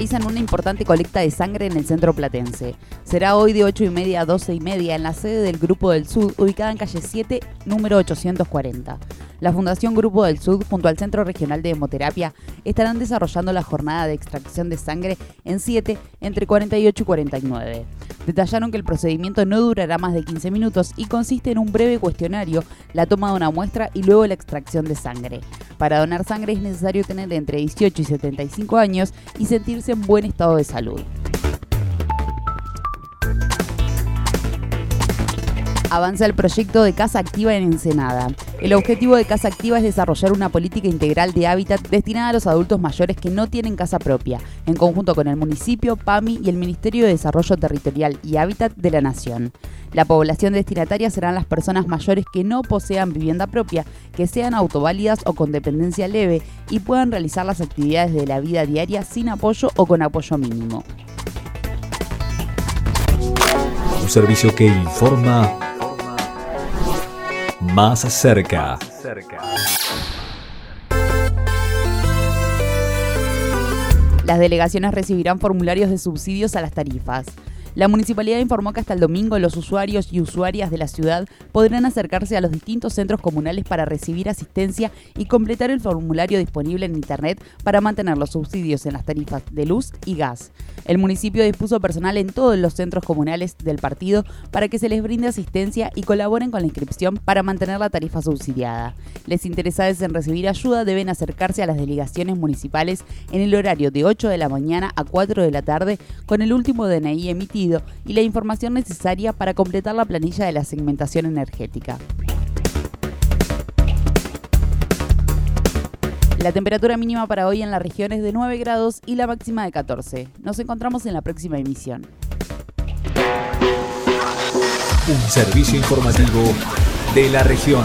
Realizan una importante colecta de sangre en el centro platense. Será hoy de 8 y media a 12 y media en la sede del Grupo del Sud, ubicada en calle 7, número 840. La Fundación Grupo del Sud, junto al Centro Regional de Hemoterapia, estarán desarrollando la jornada de extracción de sangre en 7 entre 48 y 49. Detallaron que el procedimiento no durará más de 15 minutos y consiste en un breve cuestionario, la toma de una muestra y luego la extracción de sangre. Para donar sangre es necesario tener entre 18 y 75 años y sentirse en buen estado de salud. Avanza el proyecto de Casa Activa en Ensenada. El objetivo de Casa Activa es desarrollar una política integral de hábitat destinada a los adultos mayores que no tienen casa propia, en conjunto con el municipio, PAMI y el Ministerio de Desarrollo Territorial y Hábitat de la Nación. La población destinataria serán las personas mayores que no posean vivienda propia, que sean autoválidas o con dependencia leve y puedan realizar las actividades de la vida diaria sin apoyo o con apoyo mínimo. Un servicio que informa más cerca. Las delegaciones recibirán formularios de subsidios a las tarifas. La municipalidad informó que hasta el domingo los usuarios y usuarias de la ciudad podrán acercarse a los distintos centros comunales para recibir asistencia y completar el formulario disponible en Internet para mantener los subsidios en las tarifas de luz y gas. El municipio dispuso personal en todos los centros comunales del partido para que se les brinde asistencia y colaboren con la inscripción para mantener la tarifa subsidiada. Les interesados en recibir ayuda deben acercarse a las delegaciones municipales en el horario de 8 de la mañana a 4 de la tarde con el último DNI emitido y la información necesaria para completar la planilla de la segmentación energética. La temperatura mínima para hoy en la región es de 9 grados y la máxima de 14. Nos encontramos en la próxima emisión. Un servicio informativo de la región.